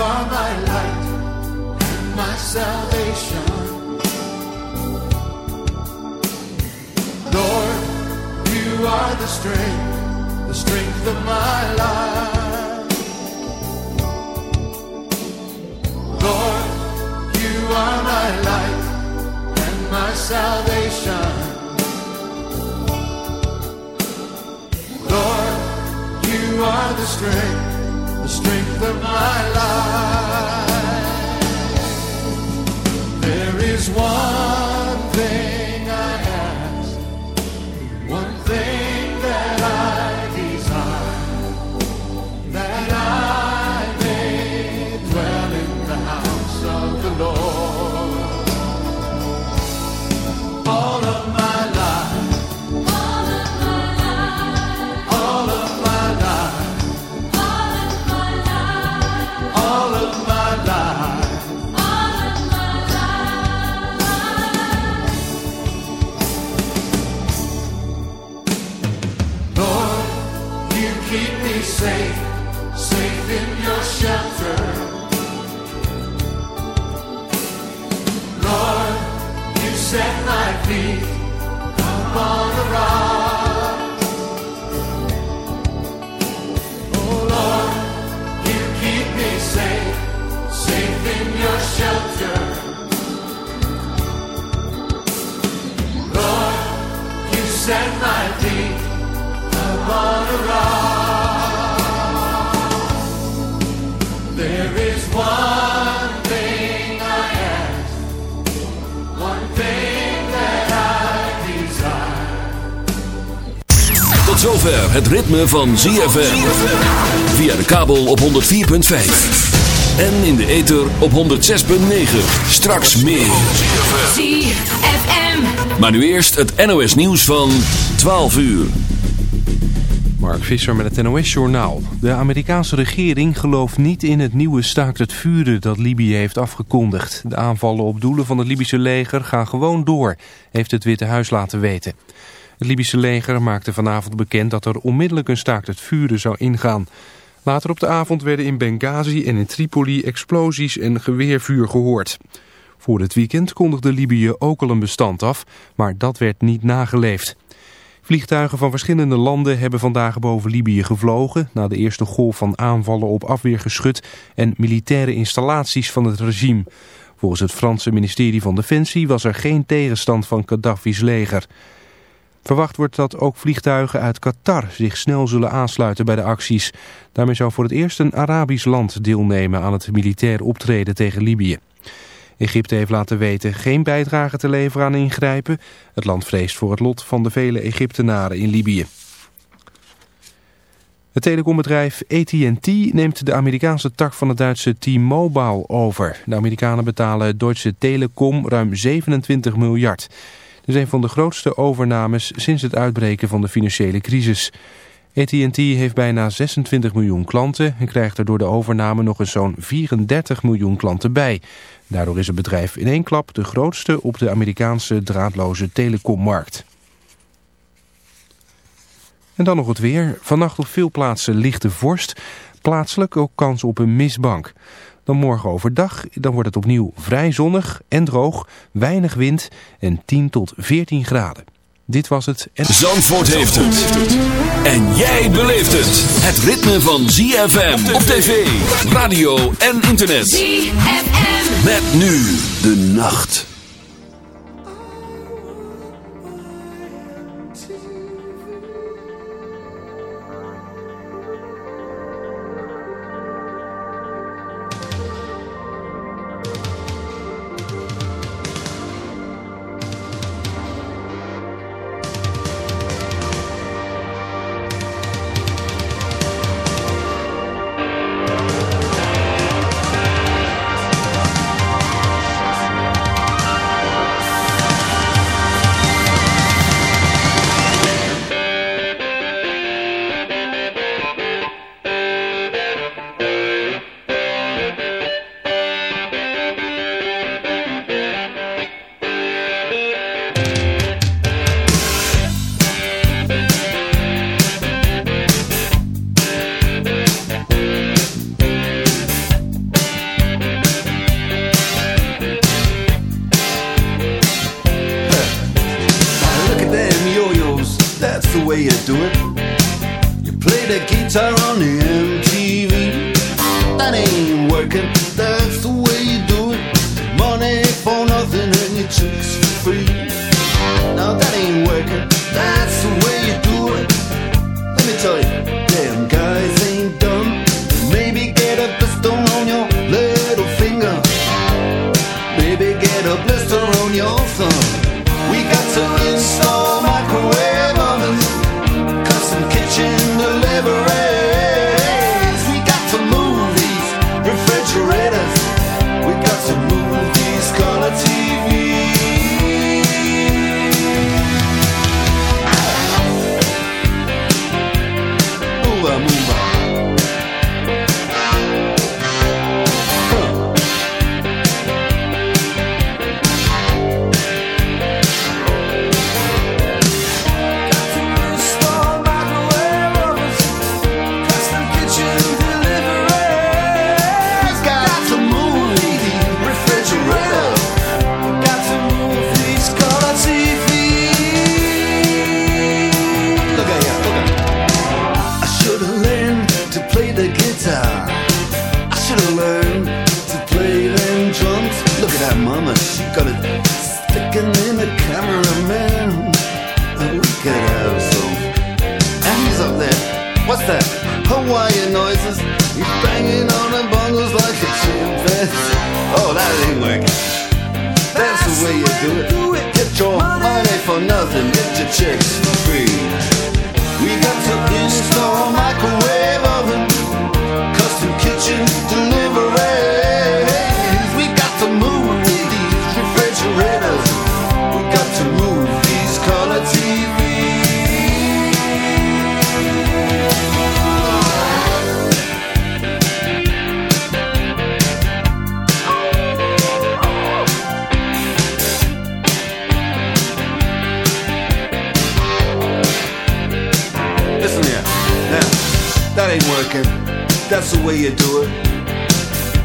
are my light and my salvation. Lord, you are the strength, the strength of my life. Lord, you are my light and my salvation. Lord, you are the strength the strength of my life. There is one set my feet upon the rock. Oh Lord, you keep me safe, safe in your shelter. Lord, you set my feet upon a rock. Zover het ritme van ZFM. Via de kabel op 104.5. En in de ether op 106.9. Straks meer. ZFM. Maar nu eerst het NOS nieuws van 12 uur. Mark Visser met het NOS-journaal. De Amerikaanse regering gelooft niet in het nieuwe staakt het vuren dat Libië heeft afgekondigd. De aanvallen op doelen van het Libische leger gaan gewoon door, heeft het Witte Huis laten weten. Het Libische leger maakte vanavond bekend dat er onmiddellijk een staakt het vuren zou ingaan. Later op de avond werden in Benghazi en in Tripoli explosies en geweervuur gehoord. Voor het weekend kondigde Libië ook al een bestand af, maar dat werd niet nageleefd. Vliegtuigen van verschillende landen hebben vandaag boven Libië gevlogen... na de eerste golf van aanvallen op afweergeschut en militaire installaties van het regime. Volgens het Franse ministerie van Defensie was er geen tegenstand van Gaddafi's leger. Verwacht wordt dat ook vliegtuigen uit Qatar zich snel zullen aansluiten bij de acties. Daarmee zou voor het eerst een Arabisch land deelnemen aan het militair optreden tegen Libië. Egypte heeft laten weten geen bijdrage te leveren aan ingrijpen. Het land vreest voor het lot van de vele Egyptenaren in Libië. Het telecombedrijf AT&T neemt de Amerikaanse tak van het Duitse T-Mobile over. De Amerikanen betalen Deutsche Telekom ruim 27 miljard. Dit is een van de grootste overnames sinds het uitbreken van de financiële crisis. AT&T heeft bijna 26 miljoen klanten en krijgt er door de overname nog eens zo'n 34 miljoen klanten bij. Daardoor is het bedrijf in één klap de grootste op de Amerikaanse draadloze telecommarkt. En dan nog het weer. Vannacht op veel plaatsen lichte vorst. Plaatselijk ook kans op een mistbank. Dan morgen overdag, dan wordt het opnieuw vrij zonnig en droog, weinig wind en 10 tot 14 graden. Dit was het. En... Zandvoort heeft het. En jij beleeft het. Het ritme van ZFM op tv, radio en internet. ZFM. Met nu de nacht.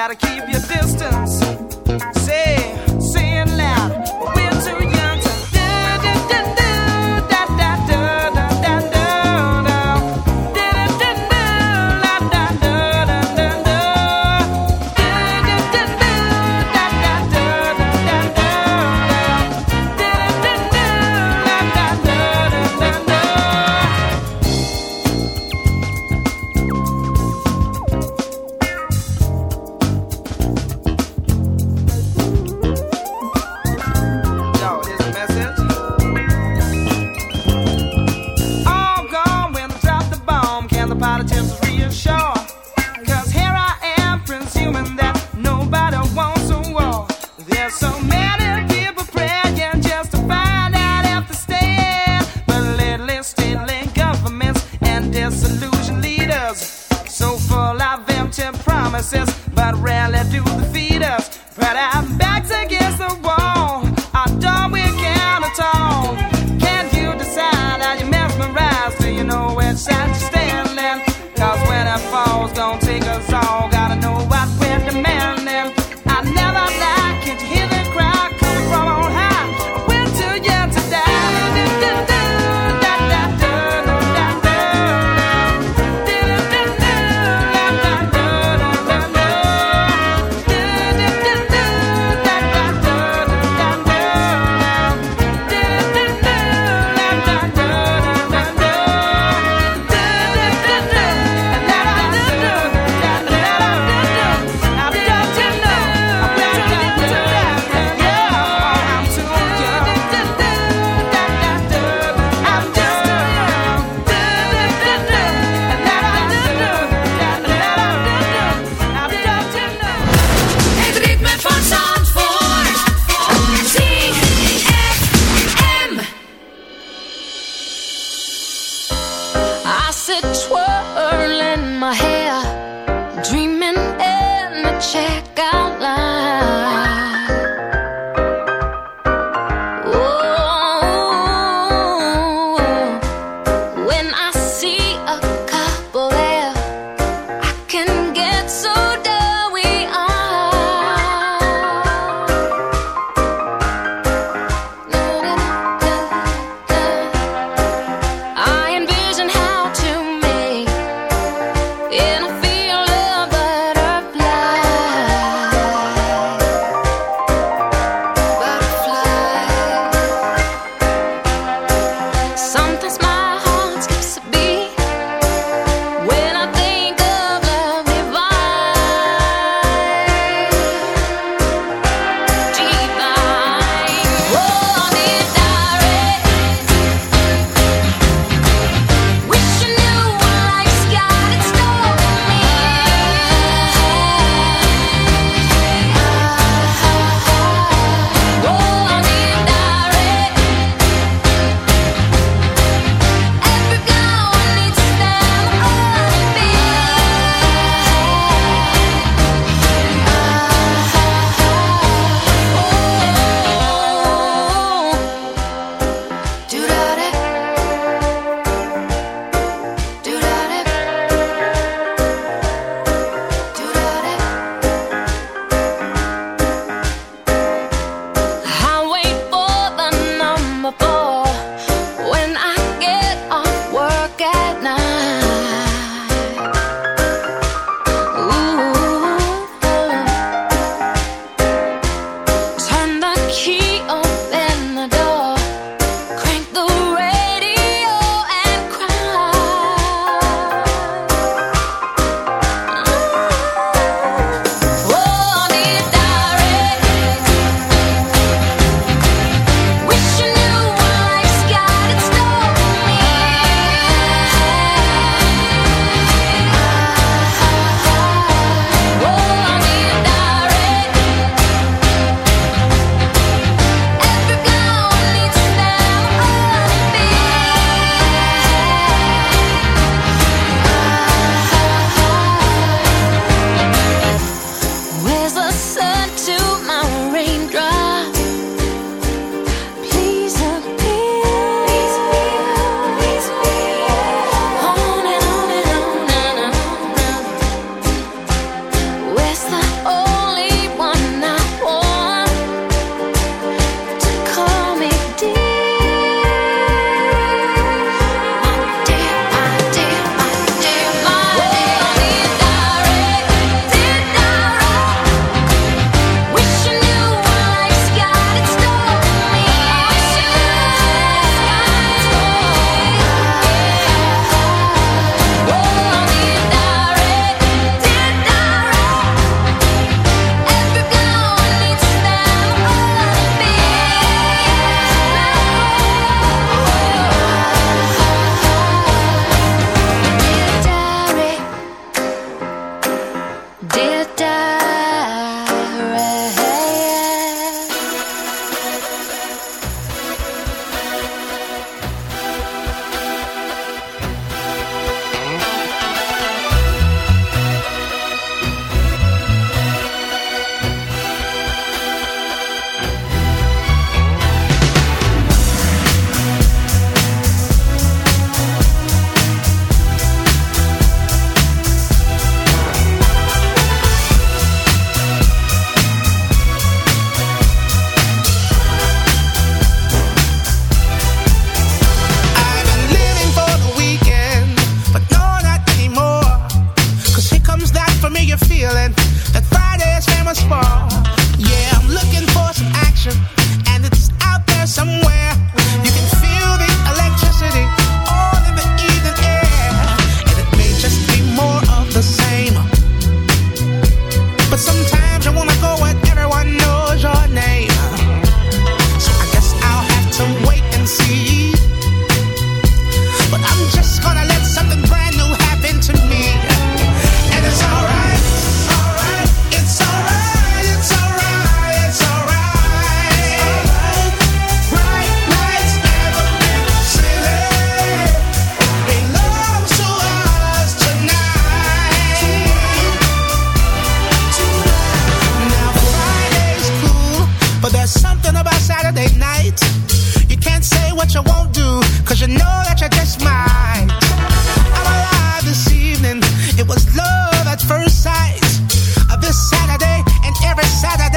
Gotta keep your distance. Say Saturday and every Saturday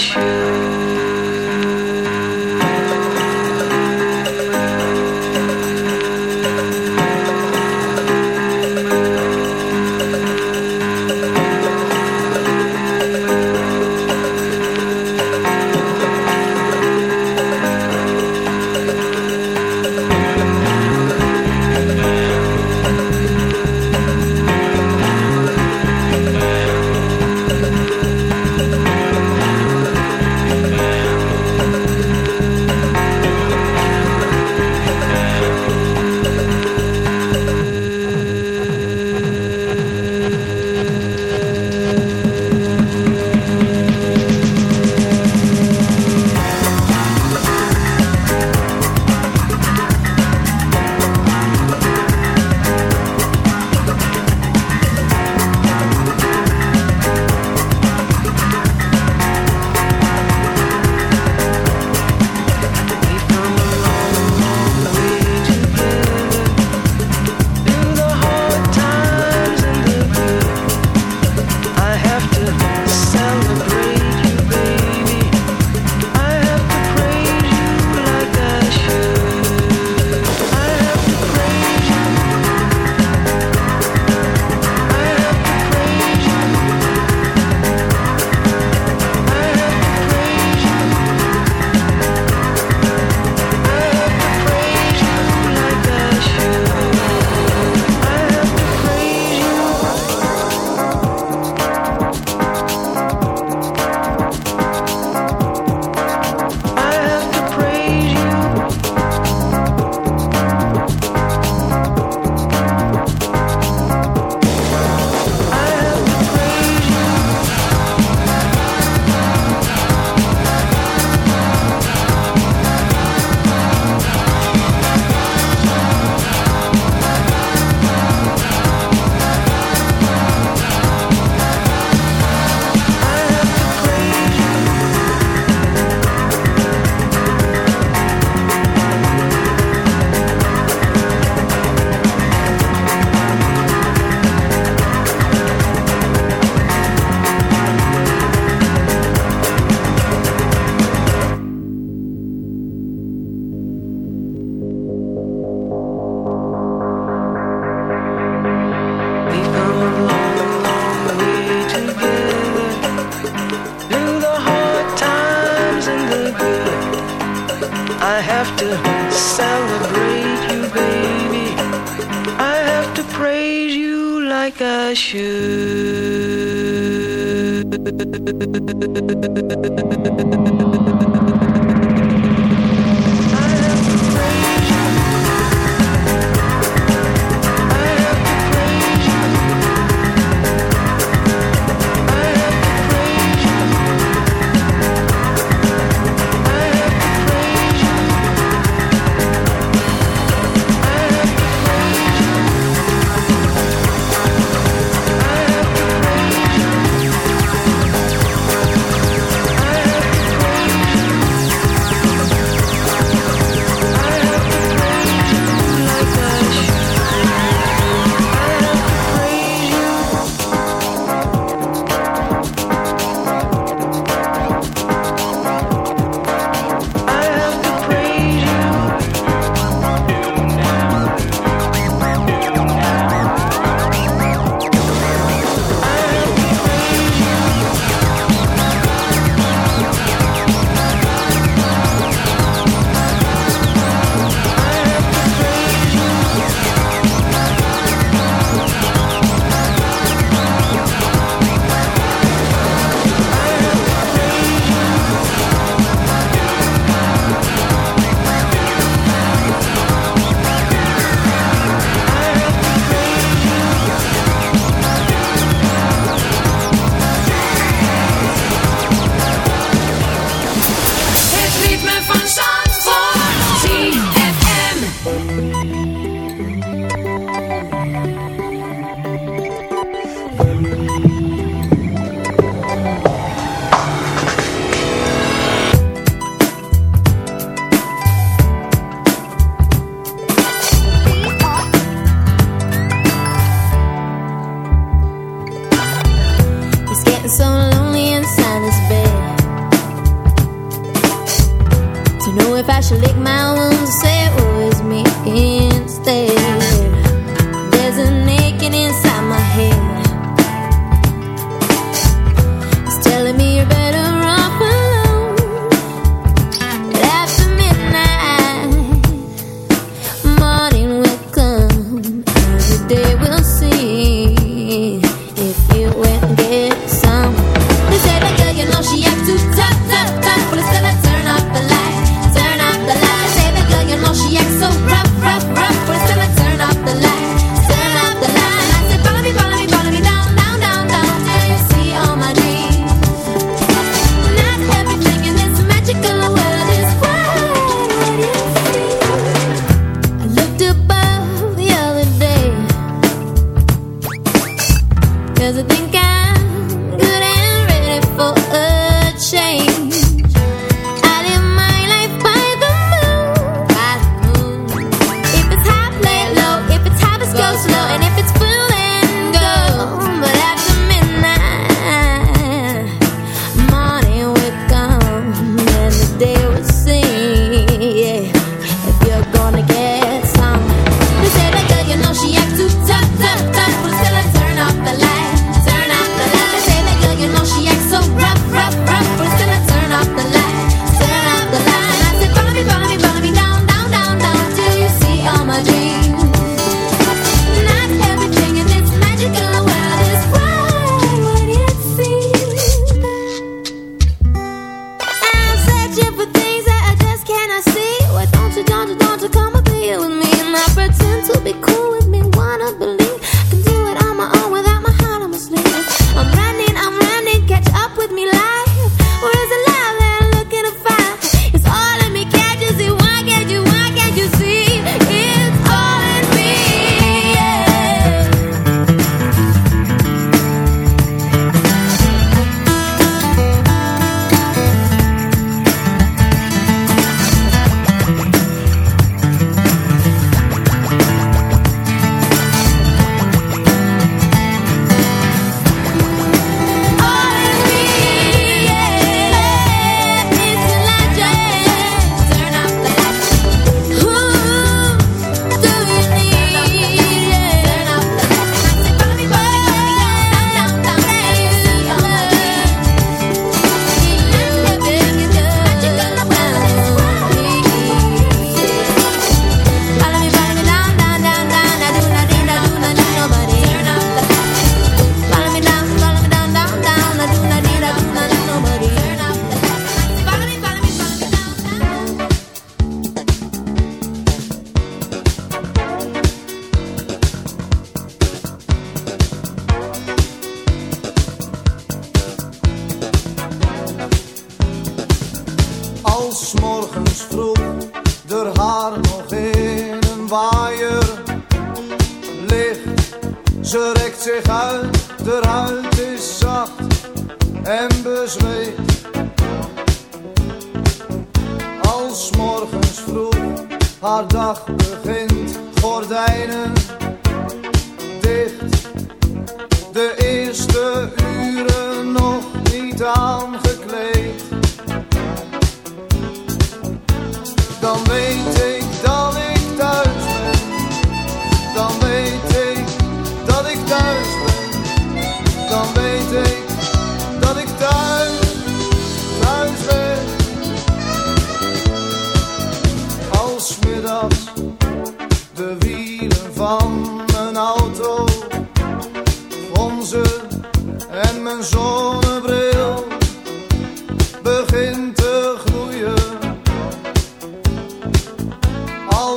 shoes.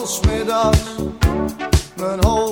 smiddags mijn hoofd.